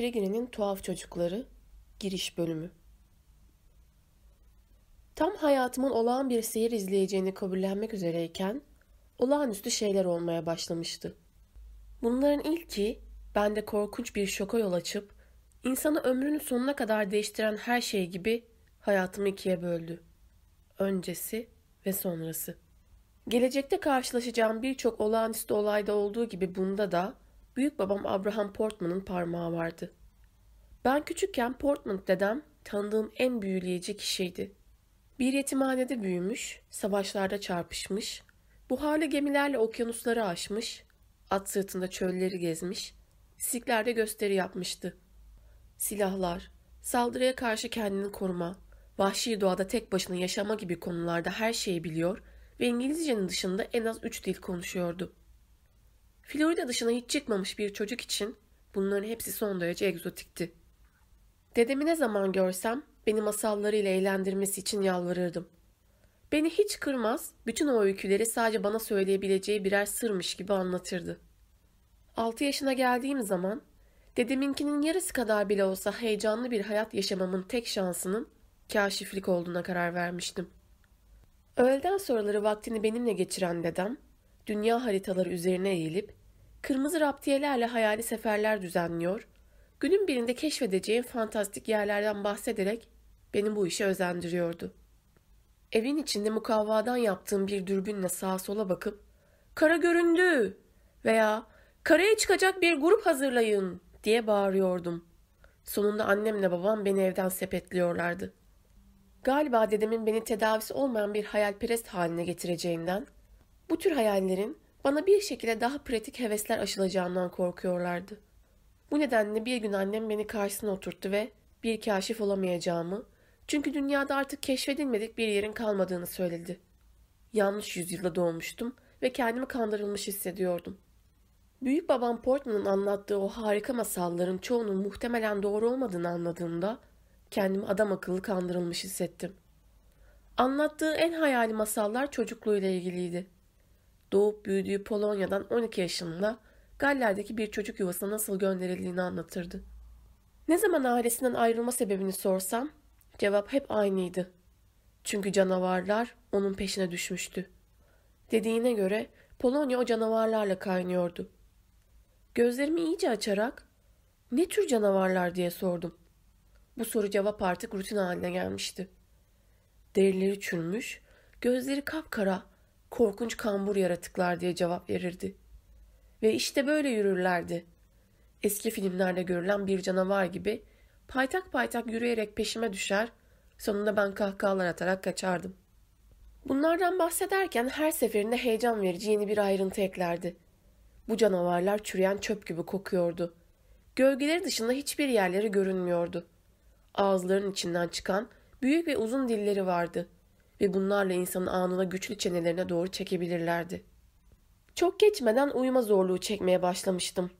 Peregrine'in Tuhaf Çocukları Giriş Bölümü Tam hayatımın olağan bir seyir izleyeceğini kabullenmek üzereyken olağanüstü şeyler olmaya başlamıştı. Bunların ilki bende korkunç bir şoka yol açıp insanı ömrünün sonuna kadar değiştiren her şey gibi hayatımı ikiye böldü. Öncesi ve sonrası. Gelecekte karşılaşacağım birçok olağanüstü olayda olduğu gibi bunda da büyük babam Abraham Portman'ın parmağı vardı. Ben küçükken Portman dedem tanıdığım en büyüleyici kişiydi. Bir yetimhanede büyümüş, savaşlarda çarpışmış, buharlı gemilerle okyanusları aşmış, at sırtında çölleri gezmiş, siklerde gösteri yapmıştı. Silahlar, saldırıya karşı kendini koruma, vahşi doğada tek başına yaşama gibi konularda her şeyi biliyor ve İngilizcenin dışında en az üç dil konuşuyordu. Florida dışına hiç çıkmamış bir çocuk için bunların hepsi son derece egzotikti. Dedemi ne zaman görsem beni masallarıyla eğlendirmesi için yalvarırdım. Beni hiç kırmaz, bütün o öyküleri sadece bana söyleyebileceği birer sırmış gibi anlatırdı. Altı yaşına geldiğim zaman dedeminkinin yarısı kadar bile olsa heyecanlı bir hayat yaşamamın tek şansının kaşiflik olduğuna karar vermiştim. Öğleden sonraları vaktini benimle geçiren dedem, dünya haritaları üzerine eğilip kırmızı raptiyelerle hayali seferler düzenliyor, günün birinde keşfedeceğim fantastik yerlerden bahsederek beni bu işe özendiriyordu. Evin içinde mukavvadan yaptığım bir dürbünle sağa sola bakıp ''Kara göründü!'' veya ''Karaya çıkacak bir grup hazırlayın!'' diye bağırıyordum. Sonunda annemle babam beni evden sepetliyorlardı. Galiba dedemin beni tedavisi olmayan bir hayalperest haline getireceğinden, bu tür hayallerin bana bir şekilde daha pratik hevesler aşılacağından korkuyorlardı. Bu nedenle bir gün annem beni karşısına oturttu ve bir kaşif olamayacağımı, çünkü dünyada artık keşfedilmedik bir yerin kalmadığını söyledi. Yanlış yüzyılda doğmuştum ve kendimi kandırılmış hissediyordum. Büyük babam Portman'ın anlattığı o harika masalların çoğunun muhtemelen doğru olmadığını anladığımda kendimi adam akıllı kandırılmış hissettim. Anlattığı en hayali masallar çocukluğuyla ilgiliydi. Doğup büyüdüğü Polonya'dan 12 yaşında Galler'deki bir çocuk yuvasına nasıl gönderildiğini anlatırdı. Ne zaman ailesinden ayrılma sebebini sorsam cevap hep aynıydı. Çünkü canavarlar onun peşine düşmüştü. Dediğine göre Polonya o canavarlarla kaynıyordu. Gözlerimi iyice açarak ne tür canavarlar diye sordum. Bu soru cevap artık rutin haline gelmişti. Derileri çürümüş, gözleri kapkara, korkunç kambur yaratıklar diye cevap verirdi. Ve işte böyle yürürlerdi. Eski filmlerde görülen bir canavar gibi paytak paytak yürüyerek peşime düşer, sonunda ben kahkahalar atarak kaçardım. Bunlardan bahsederken her seferinde heyecan verici yeni bir ayrıntı eklerdi. Bu canavarlar çürüyen çöp gibi kokuyordu. Gölgeleri dışında hiçbir yerleri görünmüyordu. Ağızların içinden çıkan büyük ve uzun dilleri vardı ve bunlarla insanın anına güçlü çenelerine doğru çekebilirlerdi. Çok geçmeden uyuma zorluğu çekmeye başlamıştım.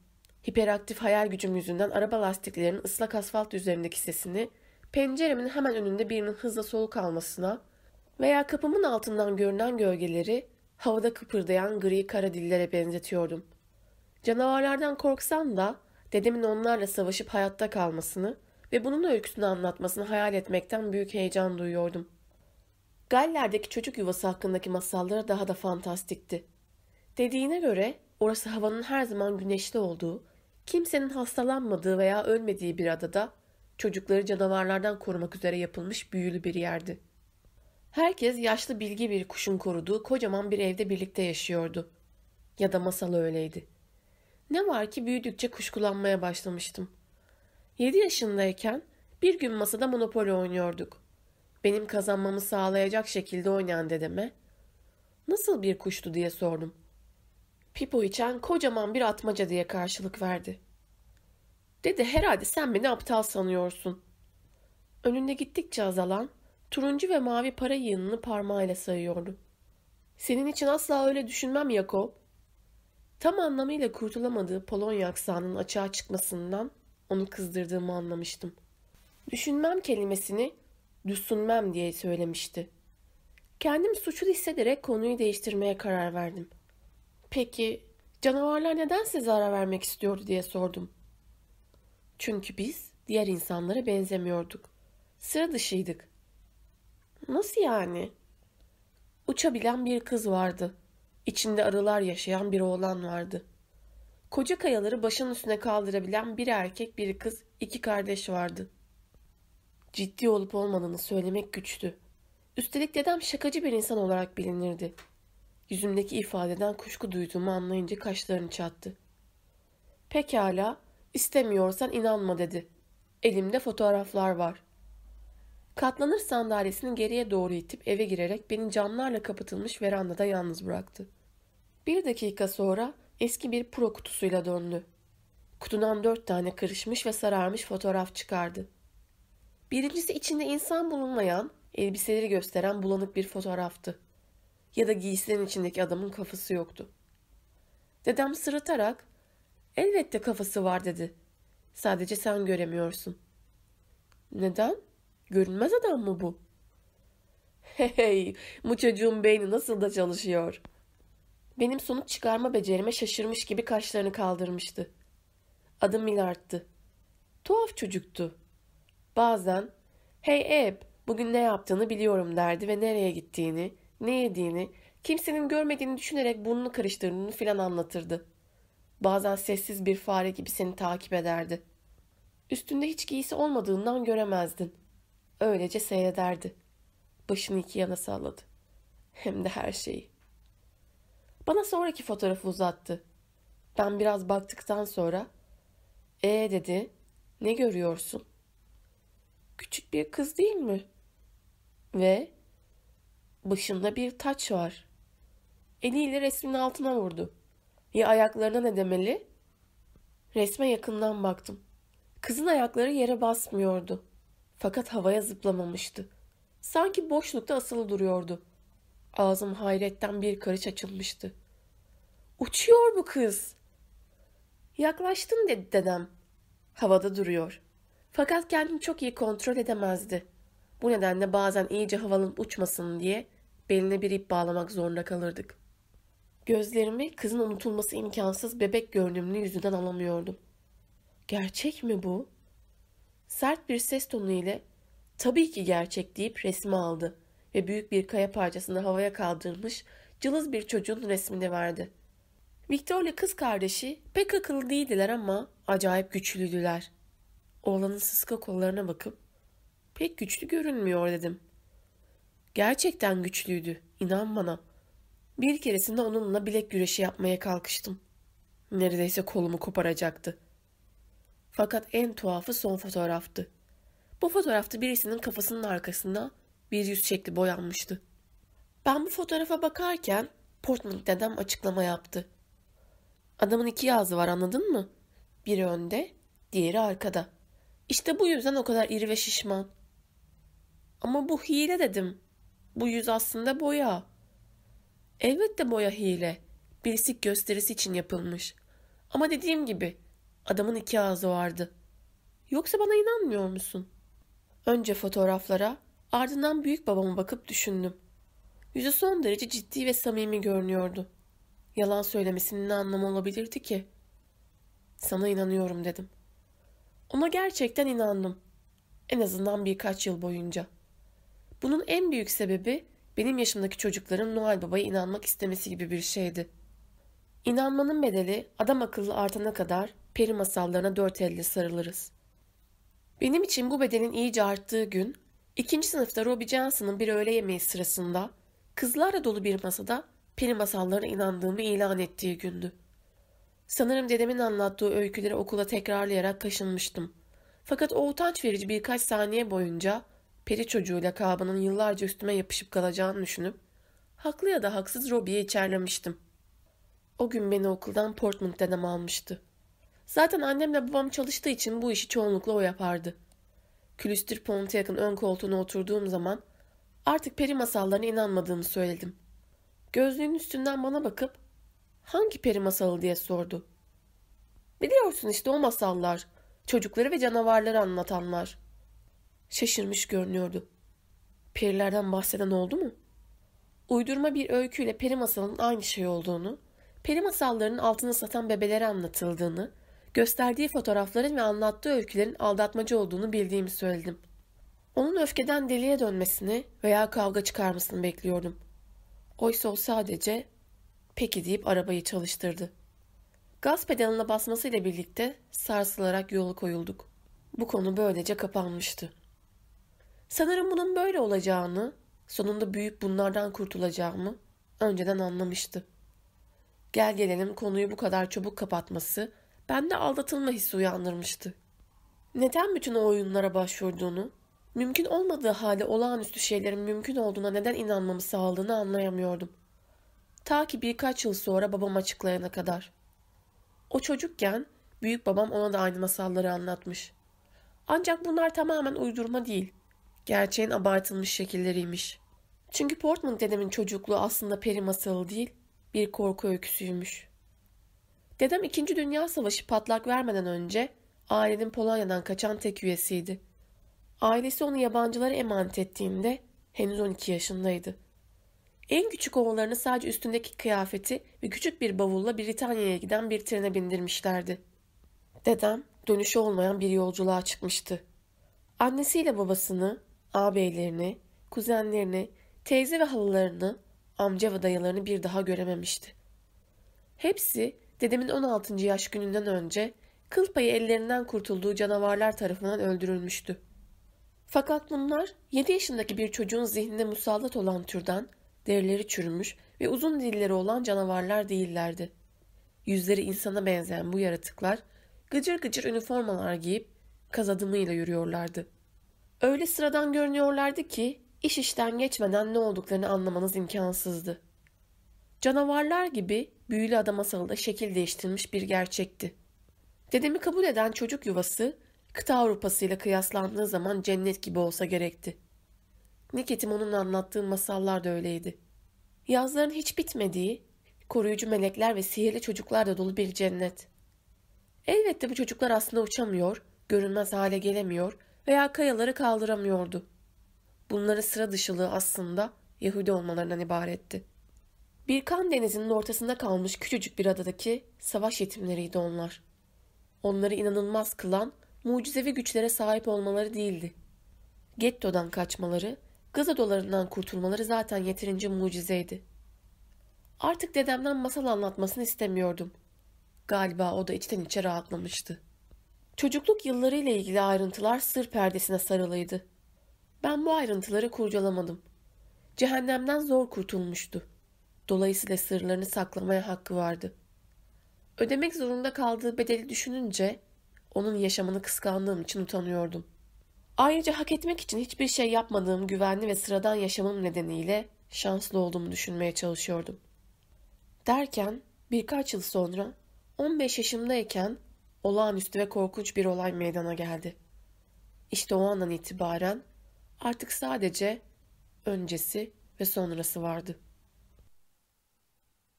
Hiperaktif hayal gücüm yüzünden araba lastiklerinin ıslak asfalt üzerindeki sesini, penceremin hemen önünde birinin hızla soluk almasına veya kapımın altından görünen gölgeleri havada kıpırdayan gri kara dillere benzetiyordum. Canavarlardan korksam da dedemin onlarla savaşıp hayatta kalmasını ve bunun öyküsünü anlatmasını hayal etmekten büyük heyecan duyuyordum. Galler'deki çocuk yuvası hakkındaki masalları daha da fantastikti. Dediğine göre orası havanın her zaman güneşli olduğu, kimsenin hastalanmadığı veya ölmediği bir adada çocukları canavarlardan korumak üzere yapılmış büyülü bir yerdi. Herkes yaşlı bilgi bir kuşun koruduğu kocaman bir evde birlikte yaşıyordu. Ya da masal öyleydi. Ne var ki büyüdükçe kuşkulanmaya başlamıştım. Yedi yaşındayken bir gün masada monopoli oynuyorduk. Benim kazanmamı sağlayacak şekilde oynayan dedeme nasıl bir kuştu diye sordum. Pipo içen kocaman bir atmaca diye karşılık verdi. Dede herhalde sen beni aptal sanıyorsun. Önünde gittikçe azalan turuncu ve mavi para yığınını parmağıyla sayıyordu. Senin için asla öyle düşünmem Yakob. Tam anlamıyla kurtulamadığı Polonya aksanının açığa çıkmasından onu kızdırdığımı anlamıştım. Düşünmem kelimesini düşünmem diye söylemişti. Kendimi suçlu hissederek konuyu değiştirmeye karar verdim. Peki canavarlar neden size zarar vermek istiyordu diye sordum. Çünkü biz diğer insanlara benzemiyorduk. Sıra dışıydık. Nasıl yani? Uçabilen bir kız vardı. İçinde arılar yaşayan bir oğlan vardı. Koca kayaları başının üstüne kaldırabilen bir erkek bir kız iki kardeş vardı. Ciddi olup olmadığını söylemek güçtü. Üstelik dedem şakacı bir insan olarak bilinirdi. Yüzümdeki ifadeden kuşku duyduğumu anlayınca kaşlarını çattı. Pekala, istemiyorsan inanma dedi. Elimde fotoğraflar var. Katlanır sandalyesini geriye doğru itip eve girerek beni camlarla kapatılmış verandada yalnız bıraktı. Bir dakika sonra eski bir pro kutusuyla döndü. Kutudan dört tane kırışmış ve sararmış fotoğraf çıkardı. Birincisi içinde insan bulunmayan, elbiseleri gösteren bulanık bir fotoğraftı. Ya da giysilerin içindeki adamın kafası yoktu. Dedem sırıtarak, elbette kafası var dedi. Sadece sen göremiyorsun. Neden? Görünmez adam mı bu? Hey, bu çocuğun beyni nasıl da çalışıyor. Benim sonuç çıkarma becerime şaşırmış gibi kaşlarını kaldırmıştı. Adım Milard'tı. Tuhaf çocuktu. Bazen, hey Eb, bugün ne yaptığını biliyorum derdi ve nereye gittiğini, ne yediğini, kimsenin görmediğini düşünerek burnunu karıştırdığını filan anlatırdı. Bazen sessiz bir fare gibi seni takip ederdi. Üstünde hiç giysi olmadığından göremezdin. Öylece seyrederdi. Başını iki yana salladı. Hem de her şeyi. Bana sonraki fotoğrafı uzattı. Ben biraz baktıktan sonra "E" dedi. "Ne görüyorsun?" Küçük bir kız değil mi? Ve başında bir taç var. Eliyle resmin altına vurdu. Ya ayaklarına ne demeli? Resme yakından baktım. Kızın ayakları yere basmıyordu. Fakat havaya zıplamamıştı. Sanki boşlukta asılı duruyordu. Ağzım hayretten bir karış açılmıştı. Uçuyor bu kız. Yaklaştım dedi dedem. Havada duruyor. Fakat kendini çok iyi kontrol edemezdi. Bu nedenle bazen iyice havalanıp uçmasın diye beline bir ip bağlamak zorunda kalırdık. Gözlerimi kızın unutulması imkansız bebek görünümlü yüzünden alamıyordum. Gerçek mi bu? Sert bir ses tonu ile tabii ki gerçek deyip resmi aldı ve büyük bir kaya parçasını havaya kaldırmış cılız bir çocuğun resmini verdi. Victor kız kardeşi pek akıllı değildiler ama acayip güçlüydüler. Oğlanın sıska kollarına bakıp pek güçlü görünmüyor dedim. Gerçekten güçlüydü, inan bana. Bir keresinde onunla bilek güreşi yapmaya kalkıştım. Neredeyse kolumu koparacaktı. Fakat en tuhafı son fotoğraftı. Bu fotoğrafta birisinin kafasının arkasında bir yüz şekli boyanmıştı. Ben bu fotoğrafa bakarken Portman dedem açıklama yaptı. Adamın iki yazı var anladın mı? Biri önde, diğeri arkada. İşte bu yüzden o kadar iri ve şişman. Ama bu hile dedim. Bu yüz aslında boya. Elbette boya hile. Birisik gösterisi için yapılmış. Ama dediğim gibi adamın iki ağzı vardı. Yoksa bana inanmıyor musun? Önce fotoğraflara, ardından büyük babama bakıp düşündüm. Yüzü son derece ciddi ve samimi görünüyordu. Yalan söylemesinin ne anlamı olabilirdi ki? Sana inanıyorum dedim. Ona gerçekten inandım. En azından birkaç yıl boyunca. Bunun en büyük sebebi benim yaşımdaki çocukların Noel Baba'ya inanmak istemesi gibi bir şeydi. İnanmanın bedeli adam akıllı artana kadar peri masallarına dört elle sarılırız. Benim için bu bedelin iyice arttığı gün, ikinci sınıfta Robbie Johnson'ın bir öğle yemeği sırasında kızlarla dolu bir masada peri masallarına inandığımı ilan ettiği gündü. Sanırım dedemin anlattığı öyküleri okula tekrarlayarak kaşınmıştım. Fakat o utanç verici birkaç saniye boyunca peri çocuğu lakabının yıllarca üstüme yapışıp kalacağını düşünüp haklı ya da haksız Robbie'yi içerlemiştim. O gün beni okuldan Portman dedem almıştı. Zaten annemle babam çalıştığı için bu işi çoğunlukla o yapardı. Külüstür Pontiac'ın ön koltuğuna oturduğum zaman artık peri masallarına inanmadığımı söyledim. Gözlüğün üstünden bana bakıp hangi peri masalı diye sordu. Biliyorsun işte o masallar. Çocukları ve canavarları anlatanlar. Şaşırmış görünüyordu. Perilerden bahseden oldu mu? Uydurma bir öyküyle peri masalının aynı şey olduğunu, peri masallarının altını satan bebelere anlatıldığını, gösterdiği fotoğrafların ve anlattığı öykülerin aldatmacı olduğunu bildiğimi söyledim. Onun öfkeden deliye dönmesini veya kavga çıkarmasını bekliyordum. Oysa o sadece peki deyip arabayı çalıştırdı. Gaz pedalına basmasıyla birlikte sarsılarak yola koyulduk. Bu konu böylece kapanmıştı. Sanırım bunun böyle olacağını, sonunda büyük bunlardan kurtulacağımı önceden anlamıştı. Gel gelelim konuyu bu kadar çabuk kapatması bende aldatılma hissi uyandırmıştı. Neden bütün o oyunlara başvurduğunu, mümkün olmadığı halde olağanüstü şeylerin mümkün olduğuna neden inanmamı sağladığını anlayamıyordum. Ta ki birkaç yıl sonra babam açıklayana kadar. O çocukken büyük babam ona da aynı masalları anlatmış. Ancak bunlar tamamen uydurma değil. Gerçeğin abartılmış şekilleriymiş. Çünkü Portman dedemin çocukluğu aslında peri masalı değil, bir korku öyküsüymüş. Dedem 2. Dünya Savaşı patlak vermeden önce ailenin Polonya'dan kaçan tek üyesiydi. Ailesi onu yabancılara emanet ettiğinde henüz 12 yaşındaydı. En küçük oğullarını sadece üstündeki kıyafeti ve küçük bir bavulla Britanya'ya giden bir trene bindirmişlerdi. Dedem dönüşü olmayan bir yolculuğa çıkmıştı. Annesiyle babasını, ağabeylerini, kuzenlerini, teyze ve halılarını, amca ve dayılarını bir daha görememişti. Hepsi dedemin 16. yaş gününden önce kıl payı ellerinden kurtulduğu canavarlar tarafından öldürülmüştü. Fakat bunlar 7 yaşındaki bir çocuğun zihninde musallat olan türden derileri çürümüş ve uzun dilleri olan canavarlar değillerdi. Yüzleri insana benzeyen bu yaratıklar gıcır gıcır üniformalar giyip kaz adımıyla yürüyorlardı. Öyle sıradan görünüyorlardı ki iş işten geçmeden ne olduklarını anlamanız imkansızdı. Canavarlar gibi büyülü ada masalında şekil değiştirmiş bir gerçekti. Dedemi kabul eden çocuk yuvası kıta Avrupası ile kıyaslandığı zaman cennet gibi olsa gerekti. Niketim onun anlattığı masallar da öyleydi. Yazların hiç bitmediği, koruyucu melekler ve sihirli çocuklarla dolu bir cennet. Elbette bu çocuklar aslında uçamıyor, görünmez hale gelemiyor veya kayaları kaldıramıyordu. Bunları sıra dışılığı aslında Yahudi olmalarından ibaretti. Bir kan denizinin ortasında kalmış küçücük bir adadaki savaş yetimleriydi onlar. Onları inanılmaz kılan mucizevi güçlere sahip olmaları değildi. Getto'dan kaçmaları, gaz odalarından kurtulmaları zaten yeterince mucizeydi. Artık dedemden masal anlatmasını istemiyordum. Galiba o da içten içe rahatlamıştı. Çocukluk yıllarıyla ilgili ayrıntılar sır perdesine sarılıydı. Ben bu ayrıntıları kurcalamadım. Cehennemden zor kurtulmuştu. Dolayısıyla sırlarını saklamaya hakkı vardı. Ödemek zorunda kaldığı bedeli düşününce onun yaşamını kıskandığım için utanıyordum. Ayrıca hak etmek için hiçbir şey yapmadığım güvenli ve sıradan yaşamım nedeniyle şanslı olduğumu düşünmeye çalışıyordum. Derken birkaç yıl sonra 15 yaşımdayken olağanüstü ve korkunç bir olay meydana geldi. İşte o andan itibaren artık sadece öncesi ve sonrası vardı.''